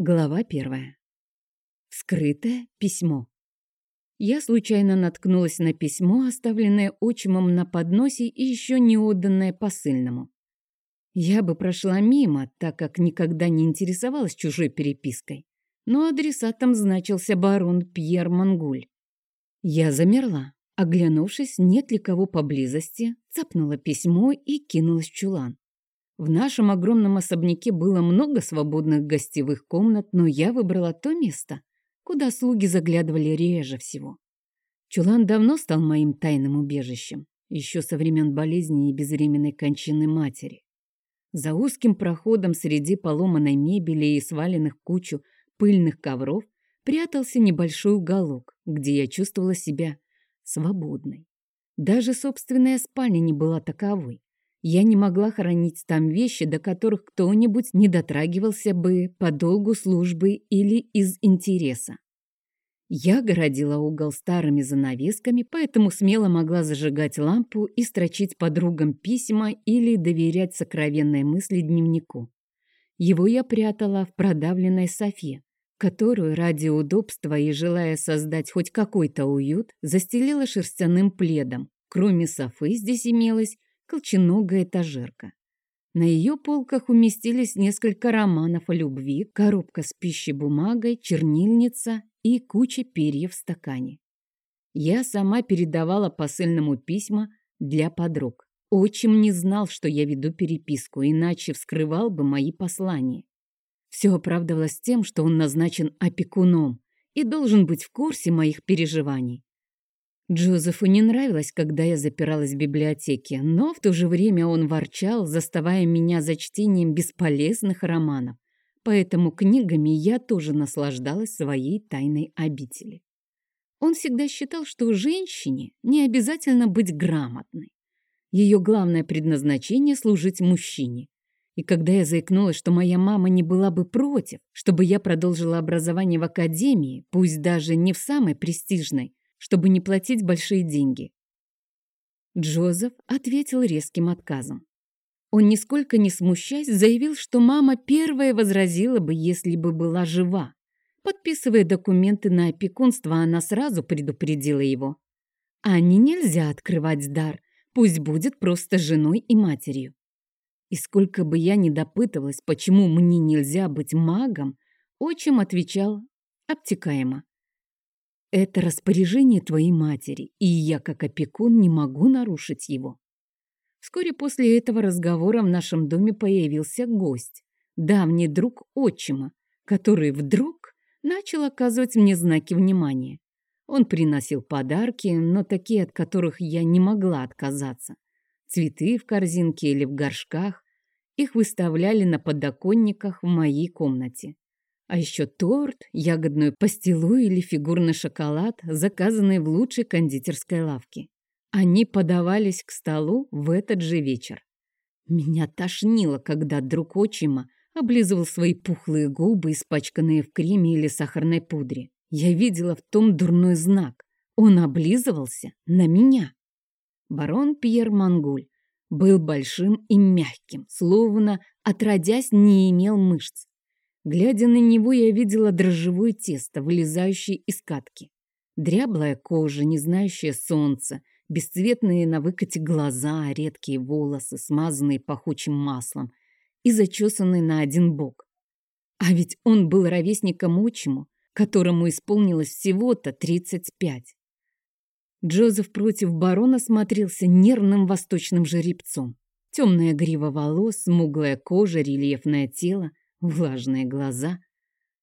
Глава первая. Вскрытое письмо. Я случайно наткнулась на письмо, оставленное отчимом на подносе и еще не отданное посыльному. Я бы прошла мимо, так как никогда не интересовалась чужой перепиской, но адресатом значился барон Пьер Мангуль. Я замерла, оглянувшись, нет ли кого поблизости, цапнула письмо и кинулась в чулан. В нашем огромном особняке было много свободных гостевых комнат, но я выбрала то место, куда слуги заглядывали реже всего. Чулан давно стал моим тайным убежищем, еще со времен болезни и безвременной кончины матери. За узким проходом среди поломанной мебели и сваленных кучу пыльных ковров прятался небольшой уголок, где я чувствовала себя свободной. Даже собственная спальня не была таковой. Я не могла хранить там вещи, до которых кто-нибудь не дотрагивался бы по долгу службы или из интереса. Я городила угол старыми занавесками, поэтому смело могла зажигать лампу и строчить подругам письма или доверять сокровенной мысли дневнику. Его я прятала в продавленной софе, которую ради удобства и желая создать хоть какой-то уют, застелила шерстяным пледом. Кроме софы здесь имелась колченогая этажерка. На ее полках уместились несколько романов о любви, коробка с пищей бумагой, чернильница и куча перьев в стакане. Я сама передавала посыльному письма для подруг. Отчим не знал, что я веду переписку, иначе вскрывал бы мои послания. Все оправдывалось тем, что он назначен опекуном и должен быть в курсе моих переживаний. Джозефу не нравилось, когда я запиралась в библиотеке, но в то же время он ворчал, заставая меня за чтением бесполезных романов. Поэтому книгами я тоже наслаждалась своей тайной обители. Он всегда считал, что женщине не обязательно быть грамотной. Ее главное предназначение – служить мужчине. И когда я заикнулась, что моя мама не была бы против, чтобы я продолжила образование в академии, пусть даже не в самой престижной, чтобы не платить большие деньги. Джозеф ответил резким отказом. Он, нисколько не смущаясь, заявил, что мама первая возразила бы, если бы была жива. Подписывая документы на опекунство, она сразу предупредила его. Ане нельзя открывать дар, пусть будет просто женой и матерью. И сколько бы я ни допытывалась, почему мне нельзя быть магом, отчим отвечал обтекаемо. Это распоряжение твоей матери, и я, как опекун, не могу нарушить его. Вскоре после этого разговора в нашем доме появился гость, давний друг отчима, который вдруг начал оказывать мне знаки внимания. Он приносил подарки, но такие, от которых я не могла отказаться. Цветы в корзинке или в горшках. Их выставляли на подоконниках в моей комнате. А еще торт, ягодную пастилу или фигурный шоколад, заказанный в лучшей кондитерской лавке. Они подавались к столу в этот же вечер. Меня тошнило, когда друг отчима облизывал свои пухлые губы, испачканные в креме или сахарной пудре. Я видела в том дурной знак. Он облизывался на меня. Барон Пьер Мангуль был большим и мягким, словно, отродясь, не имел мышц. Глядя на него, я видела дрожжевое тесто, вылезающее из катки. Дряблая кожа, не знающая солнца, бесцветные на выкате глаза, редкие волосы, смазанные пахучим маслом и зачесанные на один бок. А ведь он был ровесником отчиму, которому исполнилось всего-то 35. Джозеф против барона смотрелся нервным восточным жеребцом. Темная грива волос, смуглая кожа, рельефное тело, влажные глаза.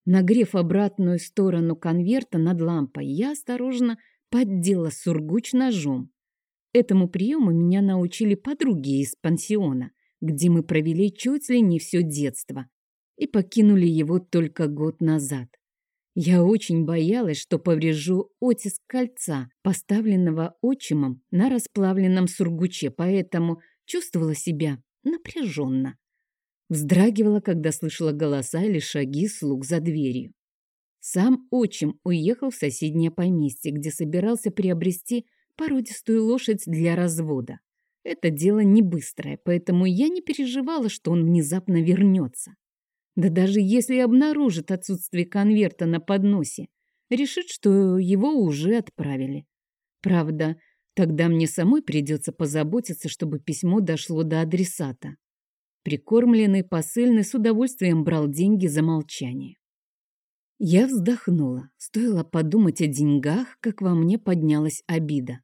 Нагрев обратную сторону конверта над лампой, я осторожно поддела сургуч ножом. Этому приему меня научили подруги из пансиона, где мы провели чуть ли не все детство и покинули его только год назад. Я очень боялась, что поврежу оттиск кольца, поставленного отчимом на расплавленном сургуче, поэтому чувствовала себя напряженно. Вздрагивала, когда слышала голоса или шаги слуг за дверью. Сам отчим уехал в соседнее поместье, где собирался приобрести породистую лошадь для развода. Это дело не быстрое, поэтому я не переживала, что он внезапно вернется. Да даже если обнаружит отсутствие конверта на подносе, решит, что его уже отправили. Правда, тогда мне самой придется позаботиться, чтобы письмо дошло до адресата. Прикормленный посыльный с удовольствием брал деньги за молчание. Я вздохнула. Стоило подумать о деньгах, как во мне поднялась обида.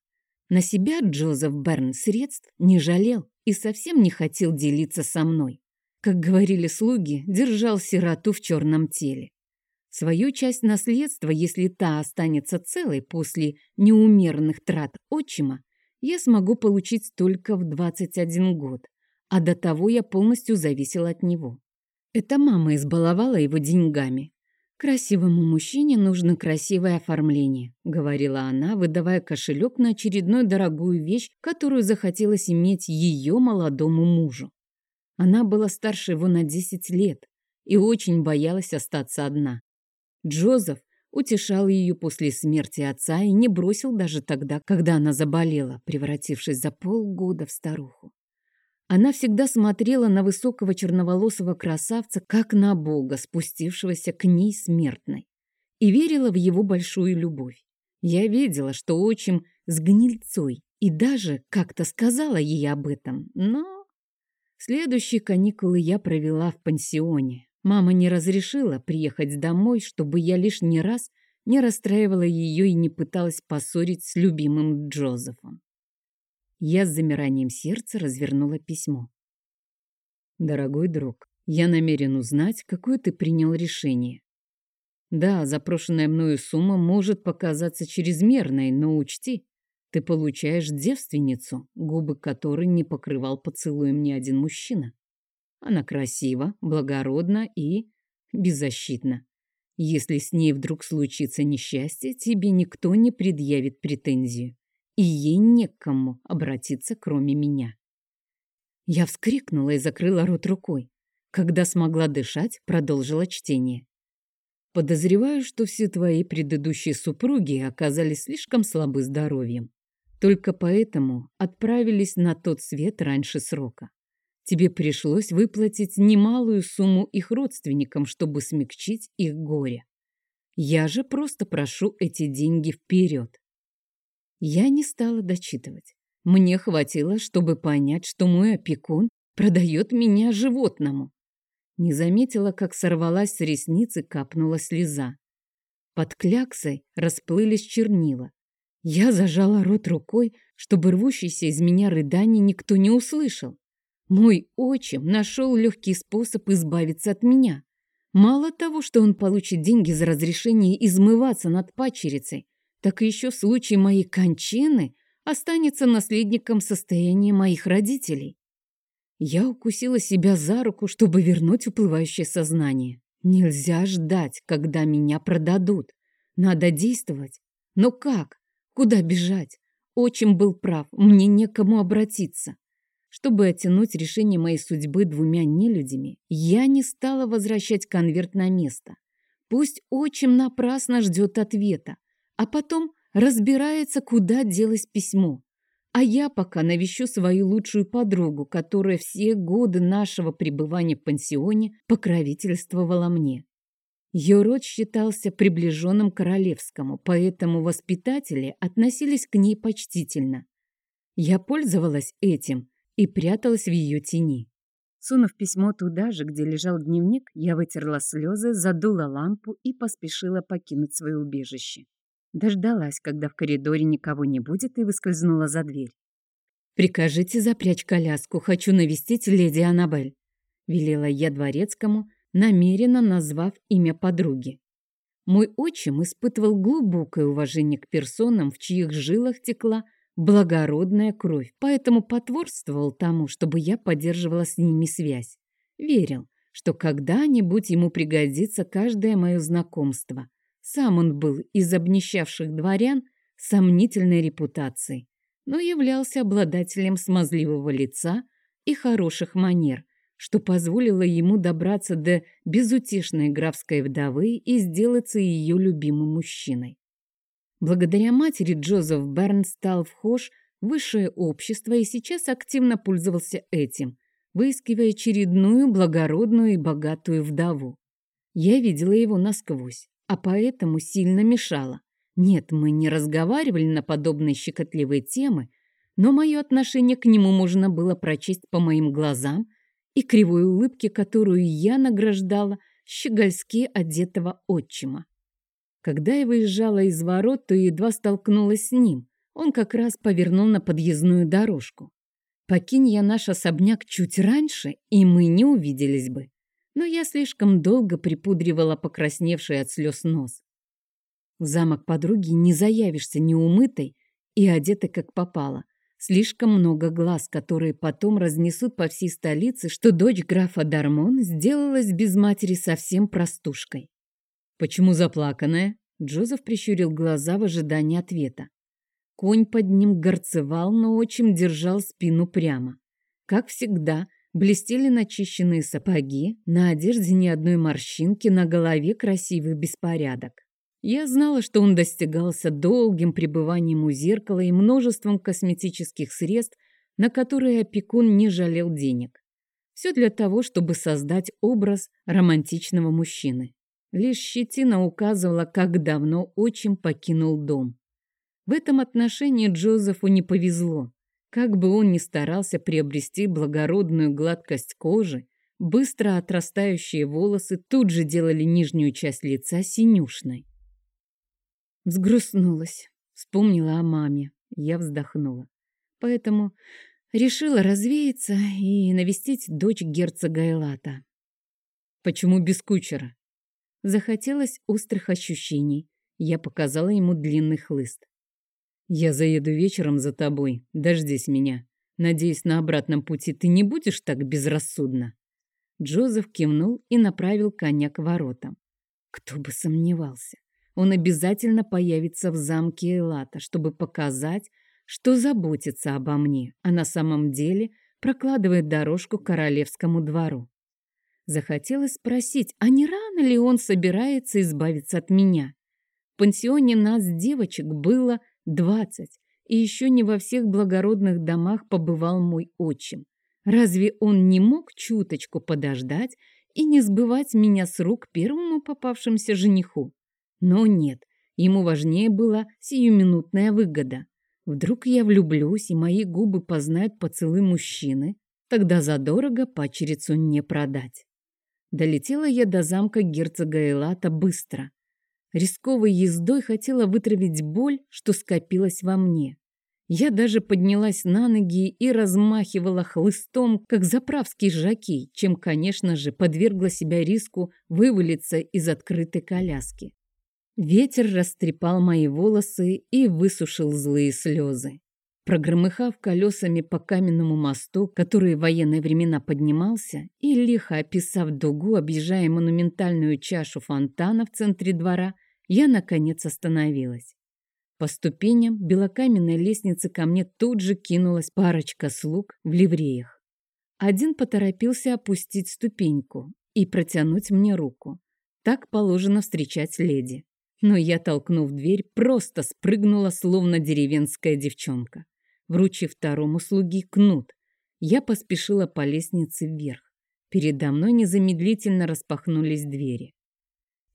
На себя Джозеф Берн средств не жалел и совсем не хотел делиться со мной. Как говорили слуги, держал сироту в черном теле. Свою часть наследства, если та останется целой после неумерных трат отчима, я смогу получить только в 21 год, а до того я полностью зависела от него. Это мама избаловала его деньгами, «Красивому мужчине нужно красивое оформление», — говорила она, выдавая кошелек на очередную дорогую вещь, которую захотелось иметь ее молодому мужу. Она была старше его на 10 лет и очень боялась остаться одна. Джозеф утешал ее после смерти отца и не бросил даже тогда, когда она заболела, превратившись за полгода в старуху. Она всегда смотрела на высокого черноволосого красавца, как на бога, спустившегося к ней смертной, и верила в его большую любовь. Я видела, что отчим с гнильцой, и даже как-то сказала ей об этом, но... Следующие каникулы я провела в пансионе. Мама не разрешила приехать домой, чтобы я лишний раз не расстраивала ее и не пыталась поссорить с любимым Джозефом. Я с замиранием сердца развернула письмо. «Дорогой друг, я намерен узнать, какое ты принял решение. Да, запрошенная мною сумма может показаться чрезмерной, но учти, ты получаешь девственницу, губы которой не покрывал поцелуем ни один мужчина. Она красива, благородна и беззащитна. Если с ней вдруг случится несчастье, тебе никто не предъявит претензию и ей некому обратиться, кроме меня. Я вскрикнула и закрыла рот рукой. Когда смогла дышать, продолжила чтение. Подозреваю, что все твои предыдущие супруги оказались слишком слабы здоровьем. Только поэтому отправились на тот свет раньше срока. Тебе пришлось выплатить немалую сумму их родственникам, чтобы смягчить их горе. Я же просто прошу эти деньги вперед. Я не стала дочитывать. Мне хватило, чтобы понять, что мой опекун продает меня животному. Не заметила, как сорвалась с ресницы, капнула слеза. Под кляксой расплылись чернила. Я зажала рот рукой, чтобы рвущийся из меня рыдание никто не услышал. Мой отчим нашел легкий способ избавиться от меня. Мало того, что он получит деньги за разрешение измываться над пачерицей, так еще в случае моей кончины останется наследником состояния моих родителей. Я укусила себя за руку, чтобы вернуть уплывающее сознание. Нельзя ждать, когда меня продадут. Надо действовать. Но как? Куда бежать? Отчим был прав, мне некому обратиться. Чтобы оттянуть решение моей судьбы двумя нелюдями, я не стала возвращать конверт на место. Пусть отчим напрасно ждет ответа а потом разбирается, куда делось письмо. А я пока навещу свою лучшую подругу, которая все годы нашего пребывания в пансионе покровительствовала мне. Ее род считался приближенным к королевскому, поэтому воспитатели относились к ней почтительно. Я пользовалась этим и пряталась в ее тени. Сунув письмо туда же, где лежал дневник, я вытерла слезы, задула лампу и поспешила покинуть свое убежище. Дождалась, когда в коридоре никого не будет, и выскользнула за дверь. «Прикажите запрячь коляску, хочу навестить леди Аннабель», — велела я дворецкому, намеренно назвав имя подруги. Мой отчим испытывал глубокое уважение к персонам, в чьих жилах текла благородная кровь, поэтому потворствовал тому, чтобы я поддерживала с ними связь. Верил, что когда-нибудь ему пригодится каждое мое знакомство — сам он был из обнищавших дворян сомнительной репутацией, но являлся обладателем смазливого лица и хороших манер, что позволило ему добраться до безутешной графской вдовы и сделаться ее любимым мужчиной. Благодаря матери Джозеф Берн стал вхож в высшее общество и сейчас активно пользовался этим, выискивая очередную благородную и богатую вдову. Я видела его насквозь, а поэтому сильно мешала. Нет, мы не разговаривали на подобные щекотливые темы, но мое отношение к нему можно было прочесть по моим глазам и кривой улыбке, которую я награждала щегольски одетого отчима. Когда я выезжала из ворот, то едва столкнулась с ним. Он как раз повернул на подъездную дорожку. Покинь я наш особняк чуть раньше, и мы не увиделись бы. Но я слишком долго припудривала покрасневший от слез нос. В замок подруги не заявишься неумытой и одетой как попало. Слишком много глаз, которые потом разнесут по всей столице, что дочь графа Дармон сделалась без матери совсем простушкой. «Почему заплаканная?» Джозеф прищурил глаза в ожидании ответа. Конь под ним горцевал, но отчим держал спину прямо. Как всегда, блестели начищенные сапоги, на одежде ни одной морщинки, на голове красивый беспорядок. Я знала, что он достигался долгим пребыванием у зеркала и множеством косметических средств, на которые опекун не жалел денег. Все для того, чтобы создать образ романтичного мужчины. Лишь щетина указывала, как давно отчим покинул дом. В этом отношении Джозефу не повезло. Как бы он ни старался приобрести благородную гладкость кожи, быстро отрастающие волосы тут же делали нижнюю часть лица синюшной. Взгрустнулась, вспомнила о маме. Я вздохнула. Поэтому решила развеяться и навестить дочь герцога Элата. Почему без кучера? Захотелось острых ощущений. Я показала ему длинный хлыст. «Я заеду вечером за тобой. Дождись меня. Надеюсь, на обратном пути ты не будешь так безрассудно». Джозеф кивнул и направил коня к воротам. Кто бы сомневался. Он обязательно появится в замке Элата, чтобы показать, что заботится обо мне, а на самом деле прокладывает дорожку к королевскому двору. Захотелось спросить, а не рано ли он собирается избавиться от меня? В пансионе нас, девочек, было Двадцать. И еще не во всех благородных домах побывал мой отчим. Разве он не мог чуточку подождать и не сбывать меня с рук первому попавшемуся жениху? Но нет, ему важнее была сиюминутная выгода. Вдруг я влюблюсь, и мои губы познают поцелуй мужчины, тогда задорого пачерицу не продать. Долетела я до замка герцога Элата быстро. Рисковой ездой хотела вытравить боль, что скопилась во мне. Я даже поднялась на ноги и размахивала хлыстом, как заправский жакей, чем, конечно же, подвергла себя риску вывалиться из открытой коляски. Ветер растрепал мои волосы и высушил злые слезы. Прогромыхав колесами по каменному мосту, который в военные времена поднимался, и лихо описав дугу, объезжая монументальную чашу фонтана в центре двора, я, наконец, остановилась. По ступеням белокаменной лестницы ко мне тут же кинулась парочка слуг в ливреях. Один поторопился опустить ступеньку и протянуть мне руку. Так положено встречать леди. Но я, толкнув дверь, просто спрыгнула, словно деревенская девчонка. Вручив второму слуги кнут, я поспешила по лестнице вверх. Передо мной незамедлительно распахнулись двери.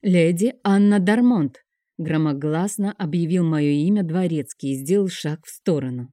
«Леди Анна Дармонт!» Громогласно объявил мое имя дворецкий и сделал шаг в сторону.